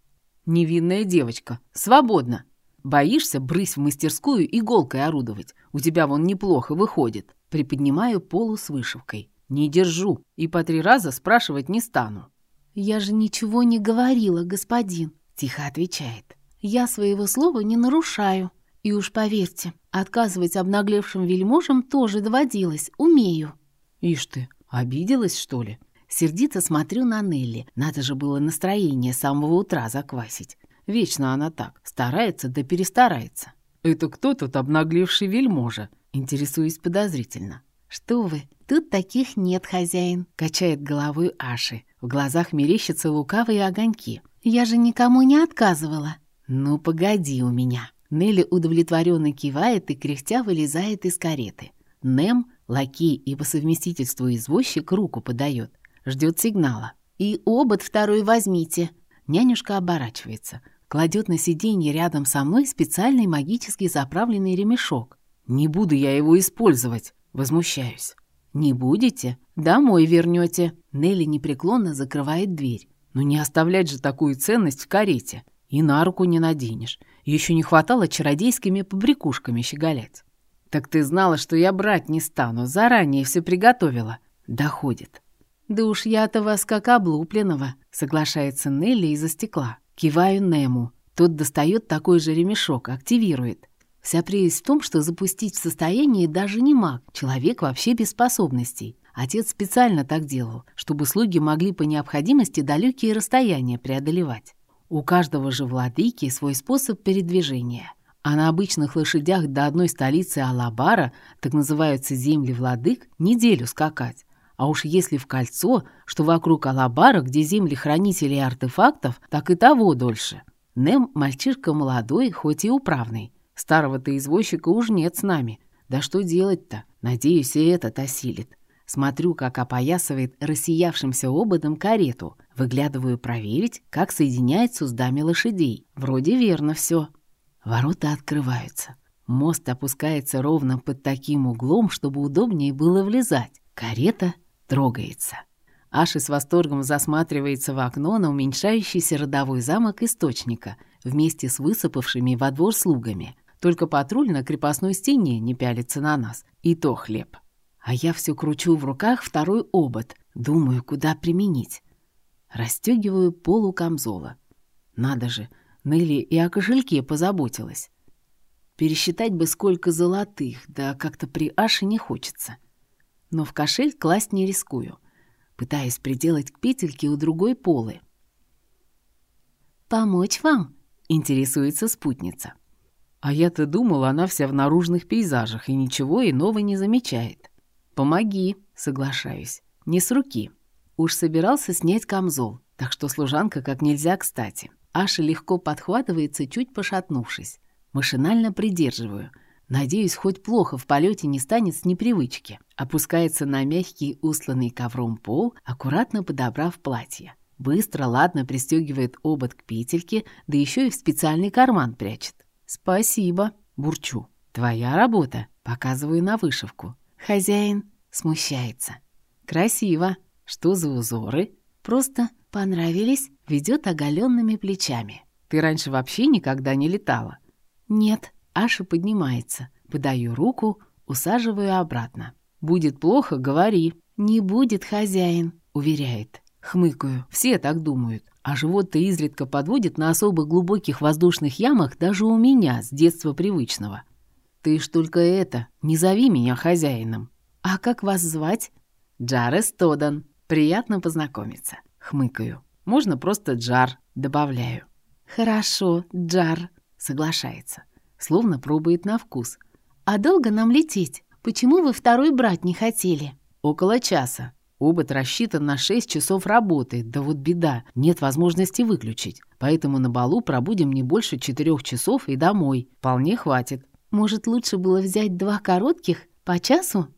Невинная девочка. Свободно. Боишься, брысь в мастерскую иголкой орудовать. У тебя вон неплохо выходит. Приподнимаю полу с вышивкой. Не держу и по три раза спрашивать не стану. «Я же ничего не говорила, господин», — тихо отвечает. «Я своего слова не нарушаю. И уж поверьте, отказывать обнаглевшим вельможам тоже доводилось, умею». «Ишь ты, обиделась, что ли?» Сердито смотрю на Нелли. Надо же было настроение с самого утра заквасить. Вечно она так, старается да перестарается. «Это кто тут обнаглевший вельможа?» Интересуюсь подозрительно. «Что вы, тут таких нет, хозяин», — качает головой Аши. В глазах мерещатся лукавые огоньки. «Я же никому не отказывала». «Ну, погоди у меня». Нелли удовлетворенно кивает и кряхтя вылезает из кареты. Нем, лакей и по совместительству извозчик, руку подает. Ждет сигнала. «И обод второй возьмите». Нянюшка оборачивается. Кладет на сиденье рядом со мной специальный магически заправленный ремешок. «Не буду я его использовать», — возмущаюсь. «Не будете? Домой вернете». Нелли непреклонно закрывает дверь. «Но не оставлять же такую ценность в карете. И на руку не наденешь. Еще не хватало чародейскими побрякушками щеголять». «Так ты знала, что я брать не стану. Заранее все приготовила». Доходит. «Да уж я-то вас как облупленного», — соглашается Нелли из-за стекла. Киваю Нему. Тот достает такой же ремешок, активирует. Вся прелесть в том, что запустить в состоянии даже не маг, человек вообще без способностей. Отец специально так делал, чтобы слуги могли по необходимости далекие расстояния преодолевать. У каждого же владыки свой способ передвижения. А на обычных лошадях до одной столицы Алабара, так называются земли владык, неделю скакать. А уж если в кольцо, что вокруг Алабара, где земли хранителей артефактов, так и того дольше. Нем мальчишка молодой, хоть и управный. Старого-то извозчика уж нет с нами. Да что делать-то? Надеюсь, и этот осилит. Смотрю, как опоясывает рассиявшимся ободом карету. Выглядываю проверить, как соединяется с уздами лошадей. Вроде верно все. Ворота открываются. Мост опускается ровно под таким углом, чтобы удобнее было влезать. Карета трогается. Аши с восторгом засматривается в окно на уменьшающийся родовой замок источника вместе с высыпавшими во двор слугами. Только патруль на крепостной стене не пялится на нас. И то хлеб. А я все кручу в руках второй обод. Думаю, куда применить. Растегиваю полу камзола. Надо же, Нелли и о кошельке позаботилась. Пересчитать бы сколько золотых, да как-то при Аше не хочется но в кошель класть не рискую, пытаясь приделать к петельке у другой полы. «Помочь вам?» — интересуется спутница. А я-то думала, она вся в наружных пейзажах и ничего иного не замечает. «Помоги», — соглашаюсь, — «не с руки». Уж собирался снять камзол, так что служанка как нельзя кстати. Аша легко подхватывается, чуть пошатнувшись. Машинально придерживаю — Надеюсь, хоть плохо в полете не станет с непривычки. Опускается на мягкий, устланный ковром пол, аккуратно подобрав платье. Быстро, ладно пристегивает обод к петельке, да еще и в специальный карман прячет. «Спасибо», — бурчу. «Твоя работа», — показываю на вышивку. Хозяин смущается. «Красиво. Что за узоры?» «Просто понравились», — ведет оголенными плечами. «Ты раньше вообще никогда не летала?» «Нет», Аша поднимается. Подаю руку, усаживаю обратно. «Будет плохо, говори». «Не будет, хозяин», — уверяет. Хмыкаю. Все так думают. А живот-то изредка подводит на особо глубоких воздушных ямах даже у меня, с детства привычного. «Ты ж только это, не зови меня хозяином». «А как вас звать?» «Джарес Тодан. Приятно познакомиться». Хмыкаю. «Можно просто Джар», добавляю. «Хорошо, Джар», соглашается словно пробует на вкус. «А долго нам лететь? Почему вы второй брать не хотели?» «Около часа. Обод рассчитан на 6 часов работы. Да вот беда, нет возможности выключить. Поэтому на балу пробудем не больше четырех часов и домой. Вполне хватит». «Может, лучше было взять два коротких? По часу?»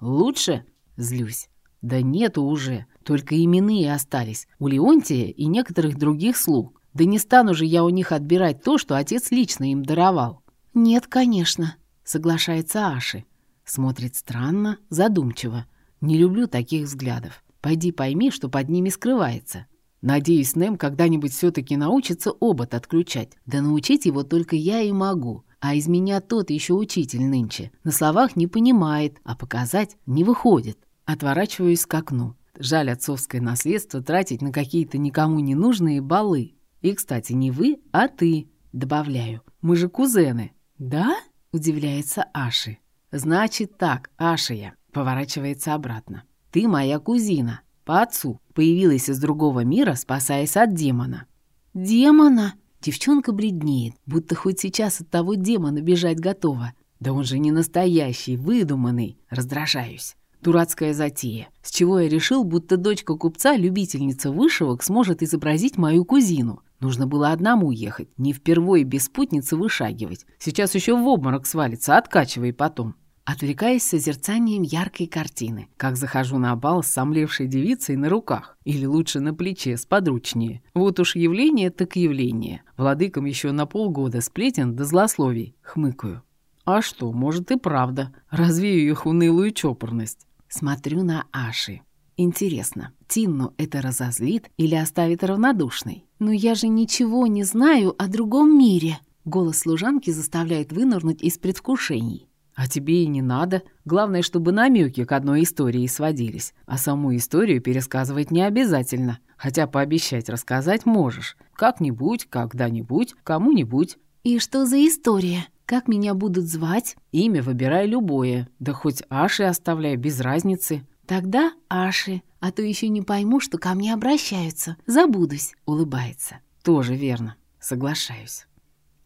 «Лучше?» Злюсь. «Да нету уже. Только именные остались. У Леонтия и некоторых других слуг. Да не стану же я у них отбирать то, что отец лично им даровал». «Нет, конечно», — соглашается Аши. Смотрит странно, задумчиво. Не люблю таких взглядов. Пойди пойми, что под ними скрывается. Надеюсь, Нэм когда-нибудь все-таки научится обод отключать. Да научить его только я и могу. А из меня тот еще учитель нынче. На словах не понимает, а показать не выходит. Отворачиваюсь к окну. Жаль отцовское наследство тратить на какие-то никому не нужные балы. И, кстати, не вы, а ты, добавляю. Мы же кузены. «Да?» — удивляется Аши. «Значит так, Ашия», — поворачивается обратно. «Ты моя кузина. по отцу. Появилась из другого мира, спасаясь от демона». «Демона?» Девчонка бледнеет, будто хоть сейчас от того демона бежать готова. Да он же не настоящий, выдуманный. Раздражаюсь. Дурацкая затея. С чего я решил, будто дочка купца, любительница вышивок, сможет изобразить мою кузину. Нужно было одному ехать, не впервые без спутницы вышагивать. Сейчас еще в обморок свалится, откачивай потом. Отвлекаясь созерцанием яркой картины, как захожу на бал с сомлевшей девицей на руках, или лучше на плече, сподручнее. Вот уж явление так явление. Владыкам еще на полгода сплетен до злословий. Хмыкаю. А что, может и правда. Развею их унылую чопорность. Смотрю на Аши. Интересно, Тинну это разозлит или оставит равнодушной? «Но я же ничего не знаю о другом мире!» Голос служанки заставляет вынырнуть из предвкушений. «А тебе и не надо. Главное, чтобы намеки к одной истории сводились. А саму историю пересказывать не обязательно. Хотя пообещать рассказать можешь. Как-нибудь, когда-нибудь, кому-нибудь». «И что за история?» Как меня будут звать? Имя выбирай любое. Да хоть Аши оставляй, без разницы. Тогда Аши. А то еще не пойму, что ко мне обращаются. Забудусь. Улыбается. Тоже верно. Соглашаюсь.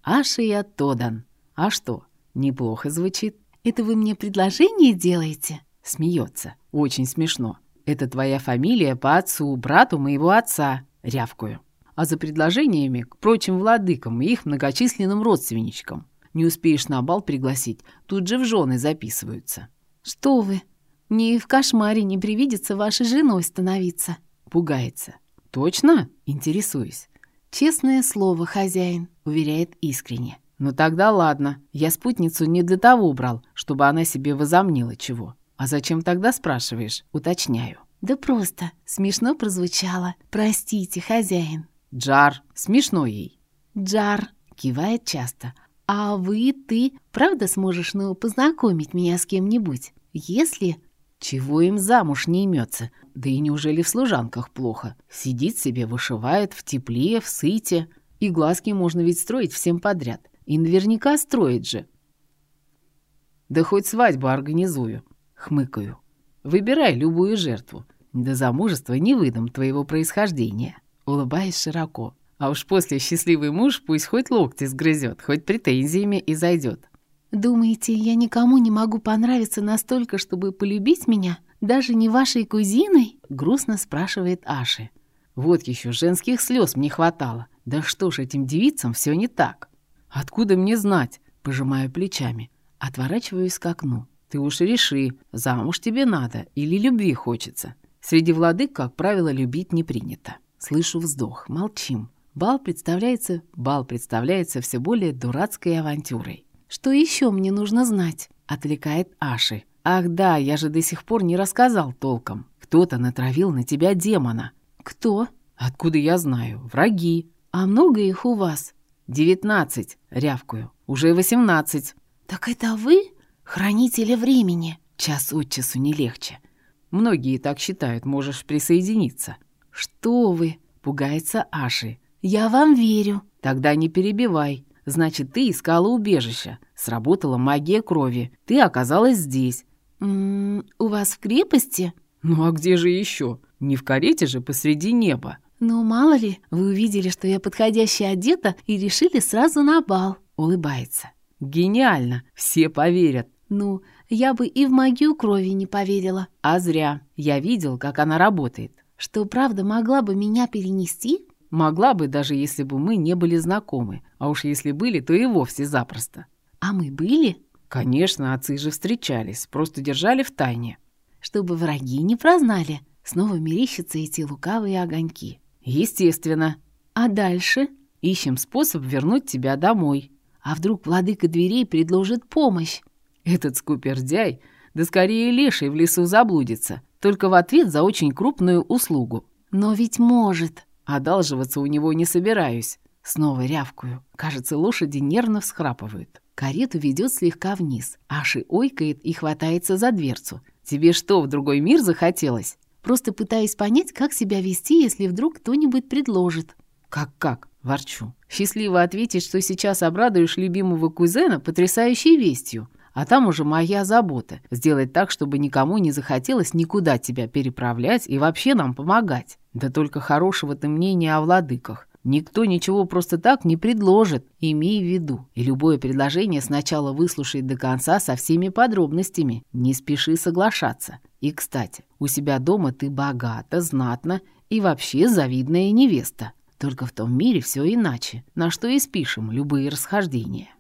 Аши я Тодан. А что? Неплохо звучит. Это вы мне предложение делаете? Смеется. Очень смешно. Это твоя фамилия по отцу, брату моего отца. Рявкую. А за предложениями к прочим владыкам и их многочисленным родственничкам. Не успеешь на бал пригласить, тут же в жены записываются». «Что вы? Мне и в кошмаре не привидится вашей женой становиться». Пугается. «Точно?» Интересуюсь. «Честное слово, хозяин», — уверяет искренне. «Ну тогда ладно. Я спутницу не для того брал, чтобы она себе возомнила чего. А зачем тогда спрашиваешь? Уточняю». «Да просто. Смешно прозвучало. Простите, хозяин». «Джар. Смешно ей». «Джар», — кивает часто, — «А вы, ты, правда сможешь, ну, познакомить меня с кем-нибудь? Если...» «Чего им замуж не имется? Да и неужели в служанках плохо? Сидит себе, вышивает в тепле, в сыте. И глазки можно ведь строить всем подряд. И наверняка строит же». «Да хоть свадьбу организую», — хмыкаю. «Выбирай любую жертву. До замужества не выдам твоего происхождения». Улыбаясь широко. А уж после счастливый муж пусть хоть локти сгрызет, хоть претензиями и зайдет. «Думаете, я никому не могу понравиться настолько, чтобы полюбить меня? Даже не вашей кузиной?» — грустно спрашивает Аши. «Вот еще женских слез мне хватало. Да что ж, этим девицам все не так. Откуда мне знать?» — пожимаю плечами. Отворачиваюсь к окну. «Ты уж реши, замуж тебе надо или любви хочется. Среди владык, как правило, любить не принято». Слышу вздох, молчим. Бал представляется, бал представляется все более дурацкой авантюрой. «Что еще мне нужно знать?» — отвлекает Аши. «Ах да, я же до сих пор не рассказал толком. Кто-то натравил на тебя демона». «Кто?» «Откуда я знаю? Враги». «А много их у вас?» «Девятнадцать», — рявкую. «Уже восемнадцать». «Так это вы? Хранители времени?» «Час от часу не легче». «Многие так считают, можешь присоединиться». «Что вы?» — пугается Аши. «Я вам верю». «Тогда не перебивай. Значит, ты искала убежище. Сработала магия крови. Ты оказалась здесь». «М -м, «У вас в крепости?» «Ну а где же еще? Не в карете же посреди неба». «Ну, мало ли, вы увидели, что я подходяще одета и решили сразу на бал», — улыбается. «Гениально! Все поверят». «Ну, я бы и в магию крови не поверила». «А зря. Я видел, как она работает». «Что, правда, могла бы меня перенести?» Могла бы, даже если бы мы не были знакомы. А уж если были, то и вовсе запросто. А мы были? Конечно, отцы же встречались, просто держали в тайне. Чтобы враги не прознали. Снова мерещатся эти лукавые огоньки. Естественно. А дальше? Ищем способ вернуть тебя домой. А вдруг владыка дверей предложит помощь? Этот скупердяй, да скорее леший в лесу заблудится, только в ответ за очень крупную услугу. Но ведь может. Одалживаться у него не собираюсь. Снова рявкую. Кажется, лошади нервно всхрапывают. Карету ведет слегка вниз. Аши ойкает и хватается за дверцу. «Тебе что, в другой мир захотелось?» Просто пытаюсь понять, как себя вести, если вдруг кто-нибудь предложит. «Как-как?» – ворчу. «Счастливо ответить, что сейчас обрадуешь любимого кузена потрясающей вестью. А там уже моя забота — сделать так, чтобы никому не захотелось никуда тебя переправлять и вообще нам помогать. Да только хорошего ты мнения о владыках. Никто ничего просто так не предложит, имей в виду. И любое предложение сначала выслушай до конца со всеми подробностями. Не спеши соглашаться. И, кстати, у себя дома ты богата, знатна и вообще завидная невеста. Только в том мире все иначе, на что и спишем любые расхождения.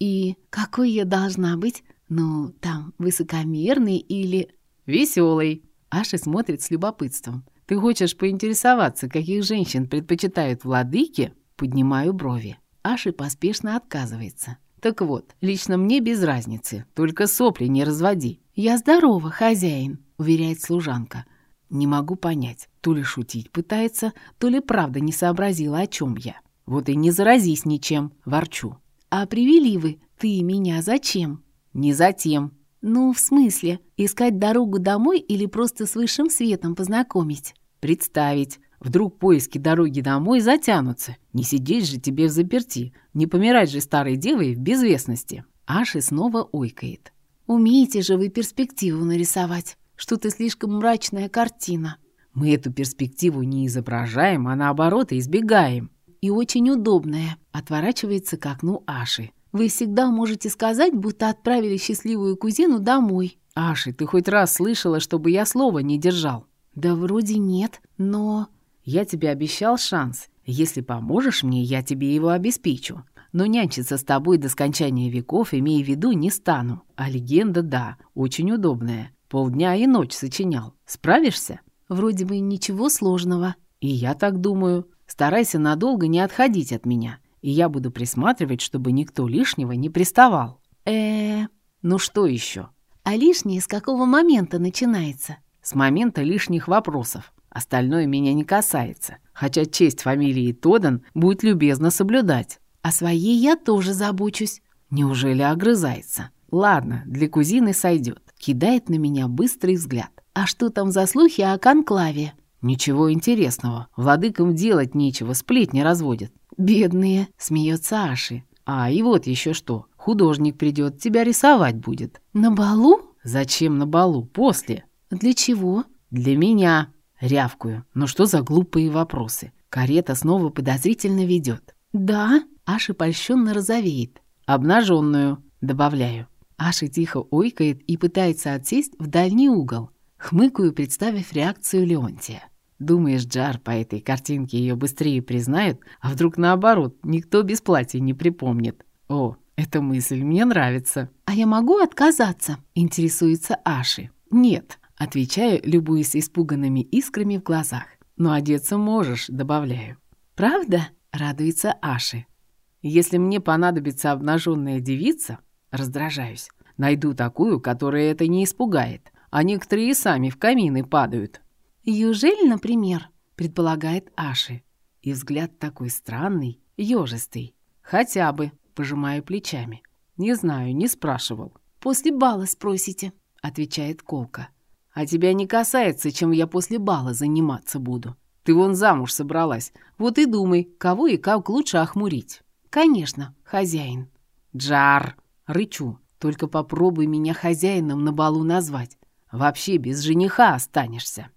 И какой я должна быть? Ну, там, высокомерный или... Веселый. Аша смотрит с любопытством. Ты хочешь поинтересоваться, каких женщин предпочитают владыки? Поднимаю брови. Аши поспешно отказывается. Так вот, лично мне без разницы, только сопли не разводи. Я здорова, хозяин, уверяет служанка. Не могу понять, то ли шутить пытается, то ли правда не сообразила, о чем я. Вот и не заразись ничем, ворчу. А привели вы, ты меня зачем? Не затем, «Ну, в смысле? Искать дорогу домой или просто с высшим светом познакомить?» «Представить. Вдруг поиски дороги домой затянутся. Не сидеть же тебе в заперти. Не помирать же старой девой в безвестности». Аши снова ойкает. «Умеете же вы перспективу нарисовать. Что-то слишком мрачная картина». «Мы эту перспективу не изображаем, а наоборот избегаем». «И очень удобная», — отворачивается к окну Аши. Вы всегда можете сказать, будто отправили счастливую кузину домой. Аши, ты хоть раз слышала, чтобы я слова не держал? Да вроде нет, но... Я тебе обещал шанс. Если поможешь мне, я тебе его обеспечу. Но нянчиться с тобой до скончания веков, имея в виду, не стану. А легенда, да, очень удобная. Полдня и ночь сочинял. Справишься? Вроде бы ничего сложного. И я так думаю. Старайся надолго не отходить от меня и я буду присматривать, чтобы никто лишнего не приставал. э Ну что еще? А лишнее с какого момента начинается? С момента лишних вопросов. Остальное меня не касается, хотя честь фамилии Тодан будет любезно соблюдать. О своей я тоже забочусь. Неужели огрызается? Ладно, для кузины сойдет. Кидает на меня быстрый взгляд. А что там за слухи о конклаве? Ничего интересного. Владыкам делать нечего, сплетни разводят. «Бедные!» — смеется Аши. «А, и вот еще что. Художник придет, тебя рисовать будет». «На балу?» «Зачем на балу? После». «Для чего?» «Для меня». Рявкую. Ну что за глупые вопросы? Карета снова подозрительно ведет. «Да?» Аши польщенно розовеет. «Обнаженную», добавляю. Аша тихо ойкает и пытается отсесть в дальний угол. Хмыкаю, представив реакцию Леонтия. Думаешь, Джар по этой картинке ее быстрее признают, а вдруг наоборот, никто без платья не припомнит? О, эта мысль мне нравится. А я могу отказаться? Интересуется Аши. Нет, отвечаю, любуясь испуганными искрами в глазах. Но одеться можешь, добавляю. Правда? Радуется Аши. Если мне понадобится обнаженная девица, раздражаюсь. Найду такую, которая это не испугает. А некоторые сами в камины падают. «Южель, например?» — предполагает Аши. И взгляд такой странный, ёжистый. «Хотя бы», — пожимаю плечами. «Не знаю, не спрашивал». «После бала спросите», — отвечает Колка. «А тебя не касается, чем я после бала заниматься буду. Ты вон замуж собралась. Вот и думай, кого и как лучше охмурить». «Конечно, хозяин». «Джар!» — рычу. «Только попробуй меня хозяином на балу назвать. Вообще без жениха останешься».